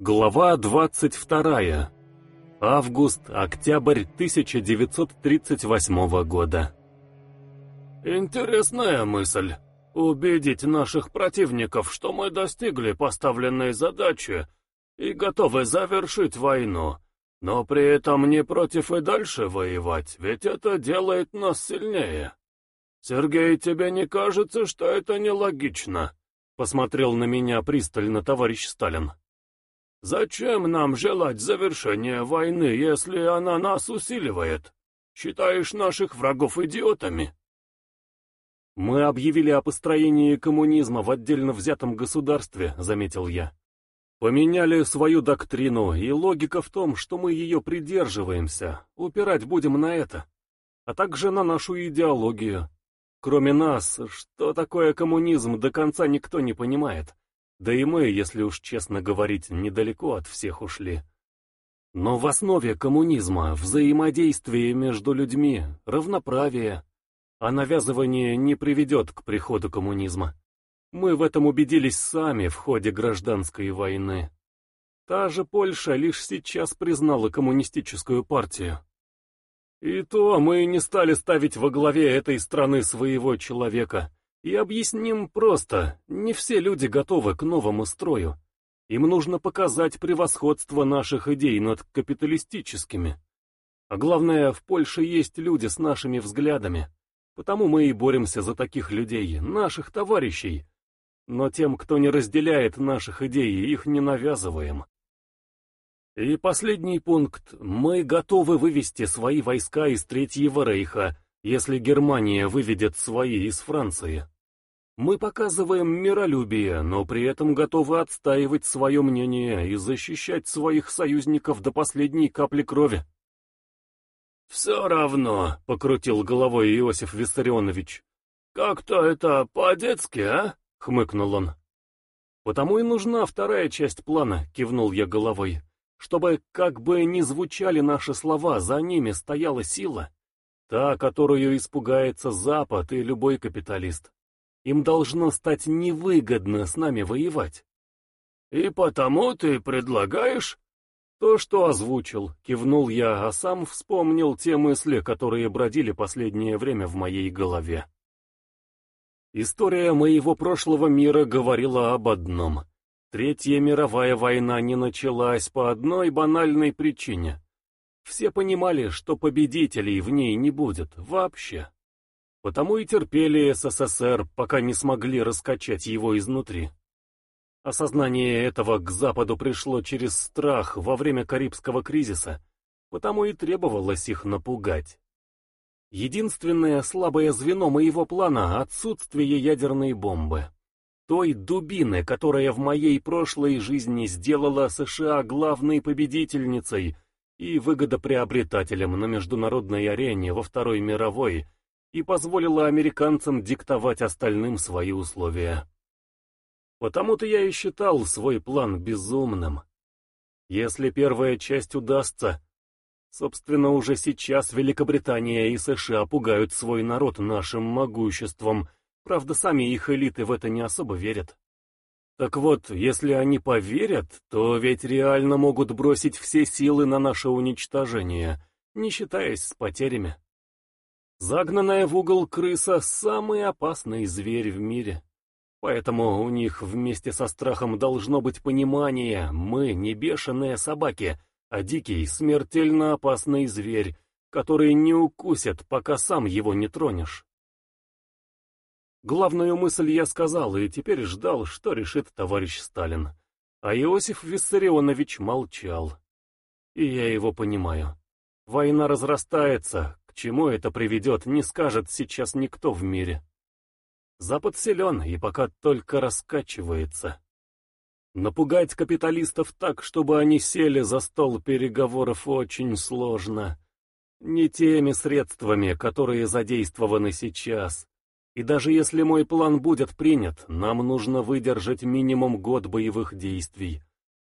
Глава 22. Август-октябрь 1938 года. Интересная мысль. Убедить наших противников, что мы достигли поставленной задачи и готовы завершить войну, но при этом не против и дальше воевать, ведь это делает нас сильнее. Сергей, тебе не кажется, что это нелогично? Посмотрел на меня пристально товарищ Сталин. Зачем нам желать завершения войны, если она нас усиливает? Считаешь наших врагов идиотами? Мы объявили о построении коммунизма в отдельно взятом государстве, заметил я. Поменяли свою доктрину, и логика в том, что мы ее придерживаемся, упирать будем на это, а также на нашу идеологию. Кроме нас, что такое коммунизм, до конца никто не понимает. Да и мы, если уж честно говорить, недалеко от всех ушли. Но в основе коммунизма взаимодействие между людьми, равноправие, а навязывание не приведет к приходу коммунизма. Мы в этом убедились сами в ходе гражданской войны. Та же Польша лишь сейчас признала коммунистическую партию. И то мы не стали ставить во главе этой страны своего человека, и объясним просто, не все люди готовы к новому строю. Им нужно показать превосходство наших идей над капиталистическими. А главное, в Польше есть люди с нашими взглядами. Потому мы и боремся за таких людей, наших товарищей. Но тем, кто не разделяет наших идей, их не навязываем. И последний пункт. Мы готовы вывести свои войска из Третьего Рейха, если Германия выведет свои из Франции. Мы показываем миролюбие, но при этом готовы отстаивать свое мнение и защищать своих союзников до последней капли крови. «Все равно», — покрутил головой Иосиф Виссарионович. «Как-то это по-детски, а?» — хмыкнул он. «Потому и нужна вторая часть плана», — кивнул я головой. «Чтобы, как бы ни звучали наши слова, за ними стояла сила, та, которую испугается Запад и любой капиталист. Им должно стать невыгодно с нами воевать. И потому ты предлагаешь? То, что озвучил, кивнул я, а сам вспомнил те мысли, которые бродили последнее время в моей голове. История моего прошлого мира говорила об одном. Третья мировая война не началась по одной банальной причине. Все понимали, что победителей в ней не будет вообще. Потому и терпели СССР, пока не смогли раскачать его изнутри. Осознание этого к Западу пришло через страх во время Карибского кризиса, потому и требовалось их напугать. Единственное слабое звено моего плана — отсутствие ядерной бомбы. Той дубины, которая в моей прошлой жизни сделала США главной победительницей и выгодоприобретателем на международной арене во Второй мировой — и позволила американцам диктовать остальным свои условия. Потому-то я и считал свой план безумным. Если первая часть удастся, собственно, уже сейчас Великобритания и США пугают свой народ нашим могуществом, правда, сами их элиты в это не особо верят. Так вот, если они поверят, то ведь реально могут бросить все силы на наше уничтожение, не считаясь с потерями. Загнанная в угол крыса — самый опасный зверь в мире. Поэтому у них вместе со страхом должно быть понимание, мы не бешеные собаки, а дикий, смертельно опасный зверь, который не укусит, пока сам его не тронешь. Главную мысль я сказал и теперь ждал, что решит товарищ Сталин. А Иосиф Виссарионович молчал. И я его понимаю. Война разрастается, чему это приведет, не скажет сейчас никто в мире. Запад силен и пока только раскачивается. Напугать капиталистов так, чтобы они сели за стол переговоров, очень сложно. Не теми средствами, которые задействованы сейчас. И даже если мой план будет принят, нам нужно выдержать минимум год боевых действий.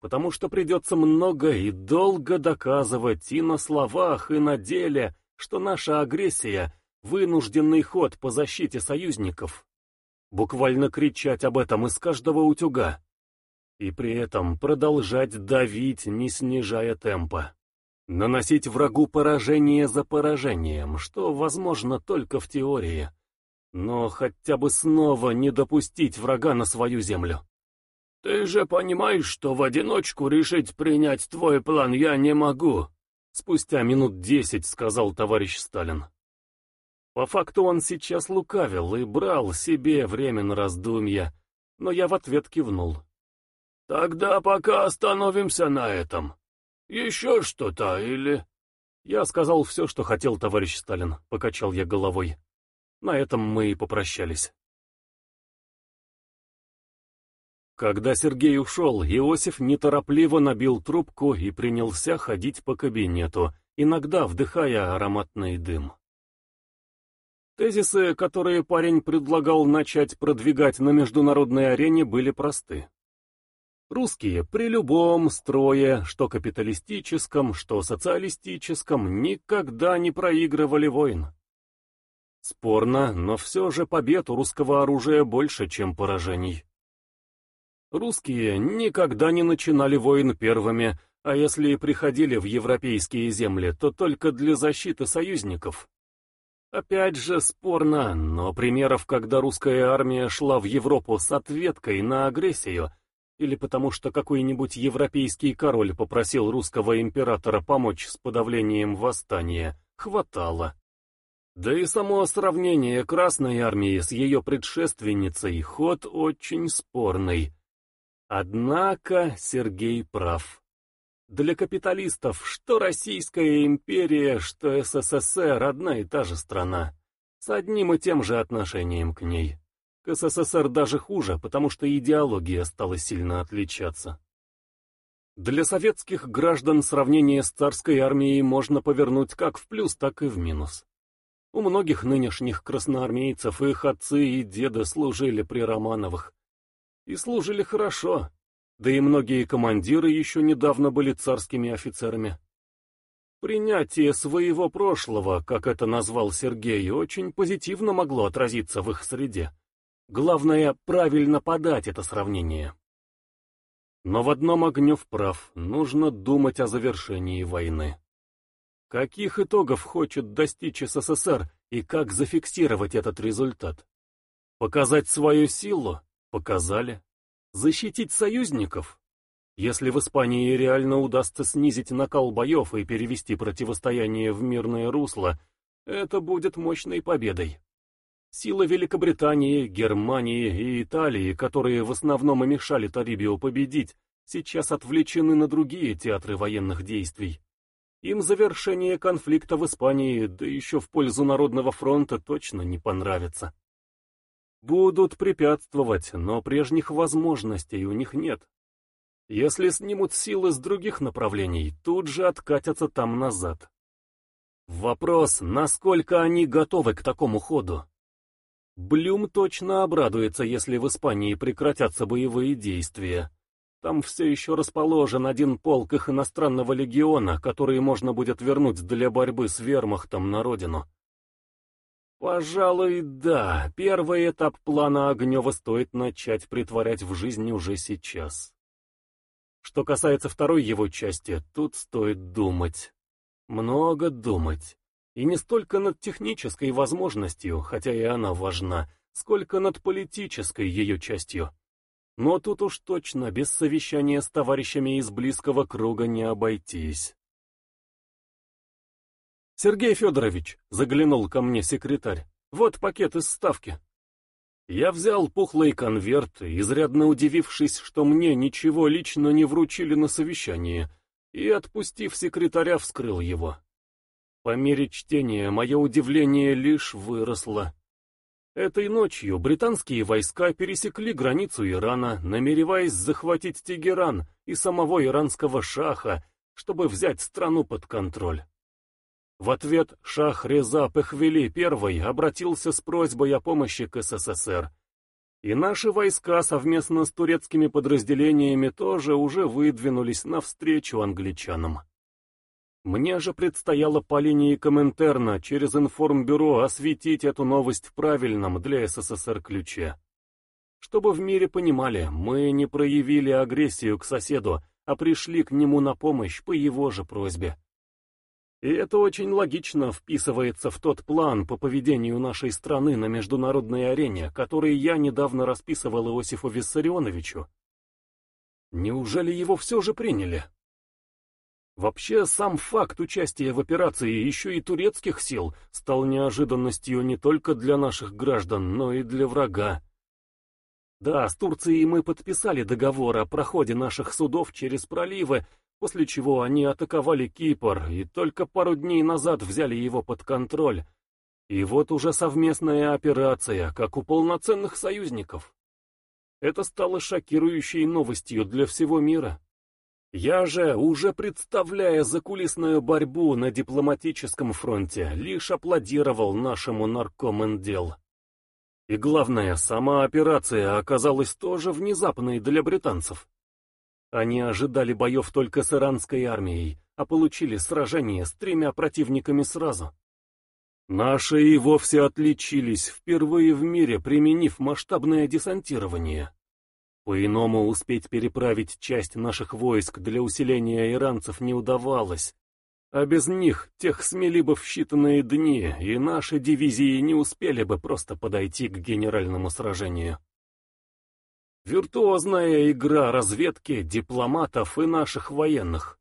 Потому что придется много и долго доказывать и на словах, и на деле, что наша агрессия — вынужденный ход по защите союзников. Буквально кричать об этом из каждого утюга. И при этом продолжать давить, не снижая темпа. Наносить врагу поражение за поражением, что возможно только в теории. Но хотя бы снова не допустить врага на свою землю. «Ты же понимаешь, что в одиночку решить принять твой план я не могу», спустя минут десять сказал товарищ Сталин. По факту он сейчас лукавил и брал себе время на раздумья, но я в ответ кивнул. «Тогда пока остановимся на этом. Еще что-то или...» «Я сказал все, что хотел, товарищ Сталин», — покачал я головой. На этом мы и попрощались. Когда Сергей ушел, Иосиф неторопливо набил трубку и принялся ходить по кабинету, иногда вдыхая ароматный дым. Тезисы, которые парень предлагал начать продвигать на международной арене, были просты. Русские при любом строе, что капиталистическом, что социалистическом, никогда не проигрывали войн. Спорно, но все же побед у русского оружия больше, чем поражений. Русские никогда не начинали войн первыми, а если и приходили в европейские земли, то только для защиты союзников. Опять же спорно, но примеров, когда русская армия шла в Европу с ответкой на агрессию, или потому что какой-нибудь европейский король попросил русского императора помочь с подавлением восстания, хватало. Да и само сравнение Красной армии с ее предшественницей ход очень спорный. Однако Сергей прав. Для капиталистов что Российская империя, что СССР одна и та же страна, с одним и тем же отношением к ней. К СССР даже хуже, потому что идеология стала сильно отличаться. Для советских граждан сравнение с царской армией можно повернуть как в плюс, так и в минус. У многих нынешних красноармейцев их отцы и деды служили при Романовых, и служили хорошо, да и многие командиры еще недавно были царскими офицерами. Принятие своего прошлого, как это назвал Сергей, очень позитивно могло отразиться в их среде. Главное, правильно подать это сравнение. Но в одном Огнев прав, нужно думать о завершении войны. Каких итогов хочет достичь СССР и как зафиксировать этот результат? Показать свою силу? Показали. Защитить союзников? Если в Испании реально удастся снизить накал боев и перевести противостояние в мирное русло, это будет мощной победой. Силы Великобритании, Германии и Италии, которые в основном и мешали Тарибио победить, сейчас отвлечены на другие театры военных действий. Им завершение конфликта в Испании, да еще в пользу Народного фронта, точно не понравится. Будут препятствовать, но прежних возможностей у них нет. Если снимут силы с других направлений, тут же откатятся там назад. Вопрос, насколько они готовы к такому ходу. Блюм точно обрадуется, если в Испании прекратятся боевые действия. Там все еще расположен один полк их иностранного легиона, который можно будет вернуть для борьбы с вермахтом на родину. Пожалуй, да, первый этап плана Огнева стоит начать притворять в жизнь уже сейчас. Что касается второй его части, тут стоит думать. Много думать. И не столько над технической возможностью, хотя и она важна, сколько над политической ее частью. Но тут уж точно без совещания с товарищами из близкого круга не обойтись. «Сергей Федорович», — заглянул ко мне секретарь, — «вот пакет из ставки». Я взял пухлый конверт, изрядно удивившись, что мне ничего лично не вручили на совещании, и, отпустив секретаря, вскрыл его. По мере чтения мое удивление лишь выросло. Этой ночью британские войска пересекли границу Ирана, намереваясь захватить Тегеран и самого иранского шаха, чтобы взять страну под контроль. В ответ шах Реза Пехвели I обратился с просьбой о помощи к СССР. И наши войска совместно с турецкими подразделениями тоже уже выдвинулись навстречу англичанам. Мне же предстояло по линии Коминтерна через информбюро осветить эту новость в правильном для СССР ключе. Чтобы в мире понимали, мы не проявили агрессию к соседу, а пришли к нему на помощь по его же просьбе. И это очень логично вписывается в тот план по поведению нашей страны на международной арене, который я недавно расписывал Иосифу Виссарионовичу. Неужели его все же приняли? Вообще, сам факт участия в операции еще и турецких сил стал неожиданностью не только для наших граждан, но и для врага. Да, с Турцией мы подписали договор о проходе наших судов через проливы, после чего они атаковали Кипр и только пару дней назад взяли его под контроль. И вот уже совместная операция, как у полноценных союзников. Это стало шокирующей новостью для всего мира. Я же, уже представляя закулисную борьбу на дипломатическом фронте, лишь аплодировал нашему наркомендел. И главное, сама операция оказалась тоже внезапной для британцев. Они ожидали боев только с иранской армией, а получили сражение с тремя противниками сразу. Наши и вовсе отличились, впервые в мире применив масштабное десантирование. По-иному успеть переправить часть наших войск для усиления иранцев не удавалось, а без них тех смели бы в считанные дни, и наши дивизии не успели бы просто подойти к генеральному сражению. Виртуозная игра разведки, дипломатов и наших военных.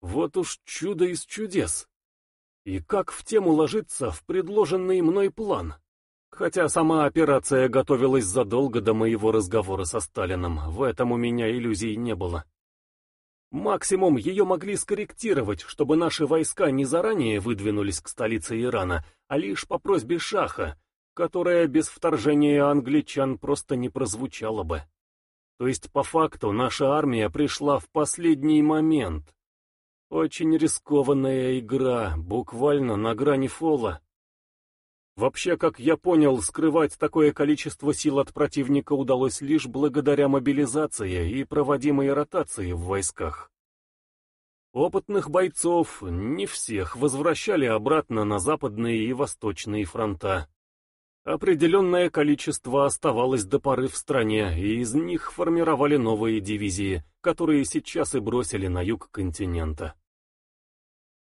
Вот уж чудо из чудес. И как в тему ложиться в предложенный мной план? Хотя сама операция готовилась задолго до моего разговора со Сталином, в этом у меня иллюзий не было. Максимум ее могли скорректировать, чтобы наши войска не заранее выдвинулись к столице Ирана, а лишь по просьбе Шаха, которая без вторжения англичан просто не прозвучала бы. То есть, по факту, наша армия пришла в последний момент. Очень рискованная игра, буквально на грани фола. Вообще, как я понял, скрывать такое количество сил от противника удалось лишь благодаря мобилизации и проводимой ротации в войсках. Опытных бойцов, не всех, возвращали обратно на западные и восточные фронта. Определенное количество оставалось до поры в стране, и из них формировали новые дивизии, которые сейчас и бросили на юг континента.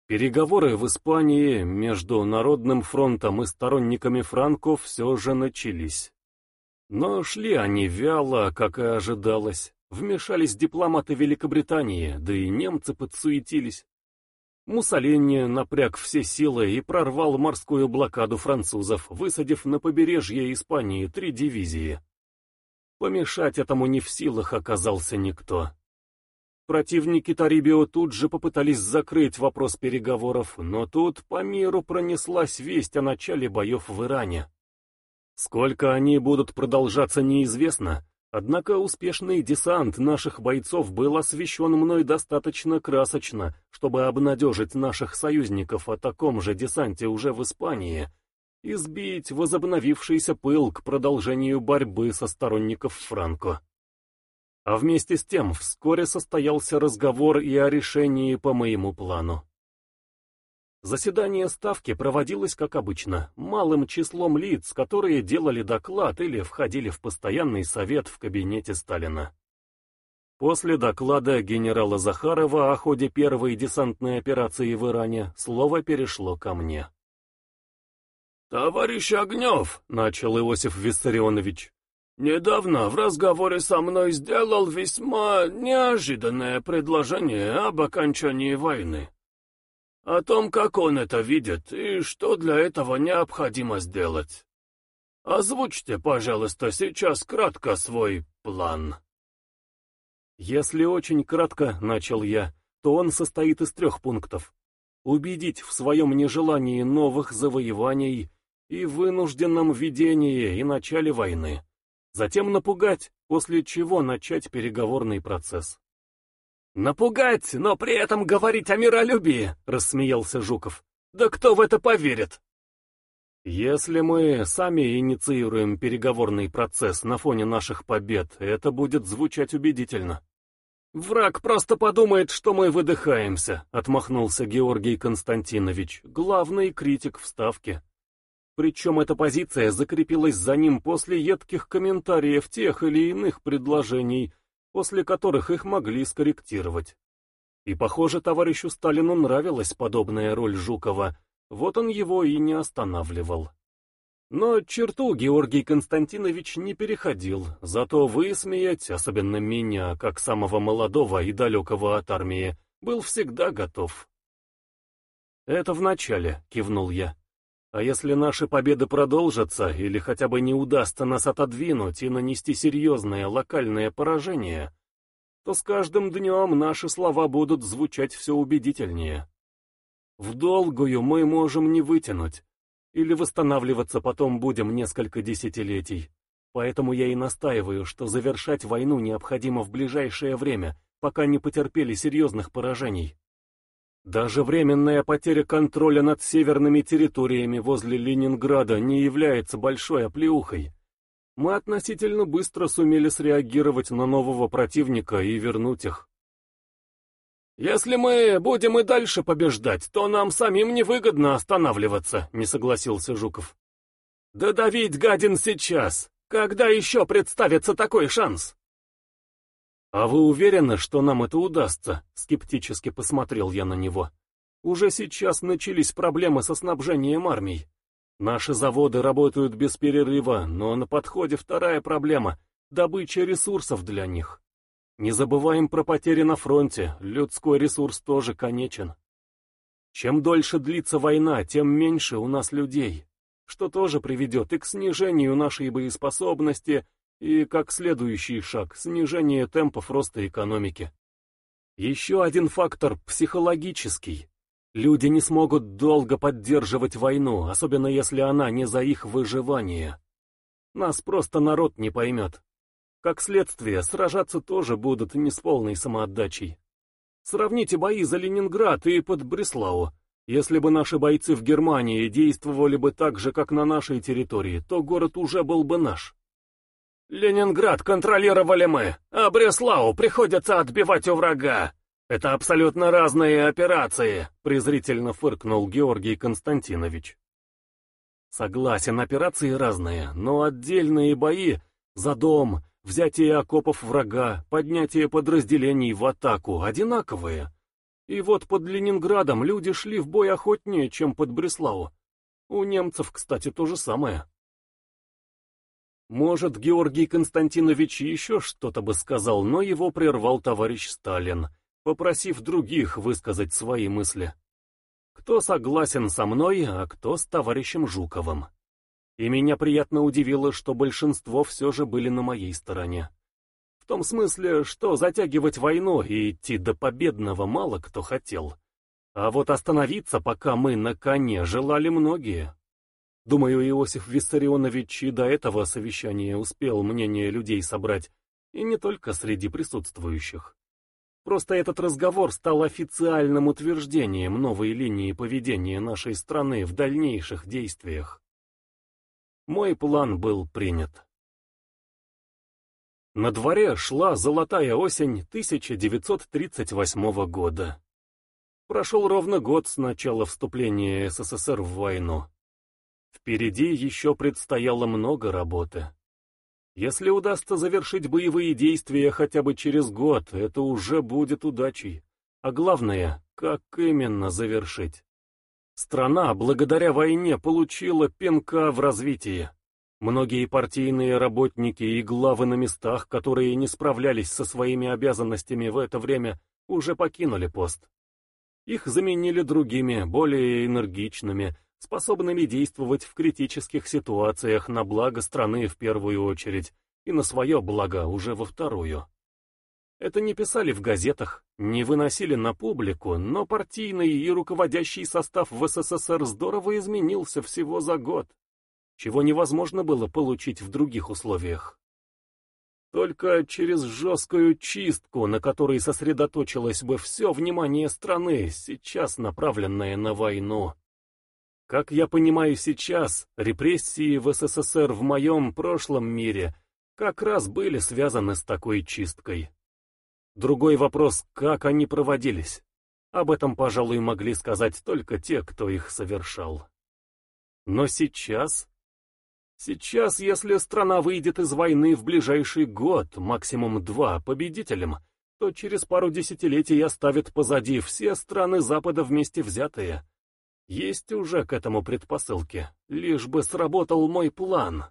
Переговоры в Испании между Народным фронтом и сторонниками Франко все же начались. Но шли они вяло, как и ожидалось. Вмешались дипломаты Великобритании, да и немцы подсуетились. Муссолини напряг все силы и прорвал морскую блокаду французов, высадив на побережье Испании три дивизии. Помешать этому не в силах оказался никто. Противники Тарибио тут же попытались закрыть вопрос переговоров, но тут по миру пронеслась весть о начале боев в Иране. Сколько они будут продолжаться неизвестно, однако успешный десант наших бойцов был освещен мной достаточно красочно, чтобы обнадежить наших союзников о таком же десанте уже в Испании и сбить возобновившийся пыл к продолжению борьбы со сторонников Франко. А вместе с тем вскоре состоялся разговор и о решении по моему плану. Заседание Ставки проводилось, как обычно, малым числом лиц, которые делали доклад или входили в постоянный совет в кабинете Сталина. После доклада генерала Захарова о ходе первой десантной операции в Иране слово перешло ко мне. «Товарищ Огнев», — начал Иосиф Виссарионович, Недавно в разговоре со мной сделал весьма неожиданное предложение об окончании войны. О том, как он это видит и что для этого необходимо сделать. Озвучьте, пожалуйста, сейчас кратко свой план. Если очень кратко, начал я, то он состоит из трех пунктов. Убедить в своем нежелании новых завоеваний и вынужденном ведении и начале войны затем напугать, после чего начать переговорный процесс. «Напугать, но при этом говорить о миролюбии!» — рассмеялся Жуков. «Да кто в это поверит?» «Если мы сами инициируем переговорный процесс на фоне наших побед, это будет звучать убедительно». «Враг просто подумает, что мы выдыхаемся», — отмахнулся Георгий Константинович, главный критик в Ставке. Причем эта позиция закрепилась за ним после едких комментариев тех или иных предложений, после которых их могли скорректировать. И, похоже, товарищу Сталину нравилась подобная роль Жукова, вот он его и не останавливал. Но черту Георгий Константинович не переходил, зато высмеять, особенно меня, как самого молодого и далекого от армии, был всегда готов. «Это в начале», — кивнул я. «А если наши победы продолжатся, или хотя бы не удастся нас отодвинуть и нанести серьезное локальное поражение, то с каждым днем наши слова будут звучать все убедительнее. В долгую мы можем не вытянуть, или восстанавливаться потом будем несколько десятилетий. Поэтому я и настаиваю, что завершать войну необходимо в ближайшее время, пока не потерпели серьезных поражений. Даже временная потеря контроля над северными территориями возле Ленинграда не является большой оплеухой. Мы относительно быстро сумели среагировать на нового противника и вернуть их. «Если мы будем и дальше побеждать, то нам самим невыгодно останавливаться», — не согласился Жуков. «Да давить гадин сейчас! Когда еще представится такой шанс?» «А вы уверены, что нам это удастся?» — скептически посмотрел я на него. «Уже сейчас начались проблемы со снабжением армий. Наши заводы работают без перерыва, но на подходе вторая проблема — добыча ресурсов для них. Не забываем про потери на фронте, людской ресурс тоже конечен. Чем дольше длится война, тем меньше у нас людей, что тоже приведет и к снижению нашей боеспособности, и, как следующий шаг, снижение темпов роста экономики. Еще один фактор – психологический. Люди не смогут долго поддерживать войну, особенно если она не за их выживание. Нас просто народ не поймет. Как следствие, сражаться тоже будут не с полной самоотдачей. Сравните бои за Ленинград и под Бреслау. Если бы наши бойцы в Германии действовали бы так же, как на нашей территории, то город уже был бы наш. Ленинград контролировали мы, а Бреслау приходится отбивать у врага. Это абсолютно разные операции, презрительно фыркнул Георгий Константинович. Согласен, операции разные, но отдельные бои за дом, Взятие окопов врага, поднятие подразделений в атаку одинаковые. И вот под Ленинградом люди шли в бой охотнее, чем под Бреслау. У немцев, кстати, то же самое. Может, Георгий Константинович еще что-то бы сказал, но его прервал товарищ Сталин, попросив других высказать свои мысли. Кто согласен со мной, а кто с товарищем Жуковым. И меня приятно удивило, что большинство все же были на моей стороне. В том смысле, что затягивать войну и идти до победного мало кто хотел. А вот остановиться, пока мы на коне, желали многие. Думаю, Иосиф Виссарионович и до этого совещания успел мнение людей собрать, и не только среди присутствующих. Просто этот разговор стал официальным утверждением новой линии поведения нашей страны в дальнейших действиях. Мой план был принят. На дворе шла золотая осень 1938 года. Прошел ровно год с начала вступления СССР в войну. Впереди еще предстояло много работы. Если удастся завершить боевые действия хотя бы через год, это уже будет удачей. А главное, как именно завершить. Страна благодаря войне получила пинка в развитии. Многие партийные работники и главы на местах, которые не справлялись со своими обязанностями в это время, уже покинули пост. Их заменили другими, более энергичными, способными действовать в критических ситуациях на благо страны в первую очередь и на свое благо уже во вторую. Это не писали в газетах, не выносили на публику, но партийный и руководящий состав в СССР здорово изменился всего за год, чего невозможно было получить в других условиях. Только через жесткую чистку, на которой сосредоточилось бы все внимание страны, сейчас направленное на войну. Как я понимаю сейчас, репрессии в СССР в моем прошлом мире как раз были связаны с такой чисткой. Другой вопрос, как они проводились. Об этом, пожалуй, могли сказать только те, кто их совершал. Но сейчас... Сейчас, если страна выйдет из войны в ближайший год, максимум два, победителем, то через пару десятилетий оставит позади все страны Запада вместе взятые — есть уже к этому предпосылки, лишь бы сработал мой план.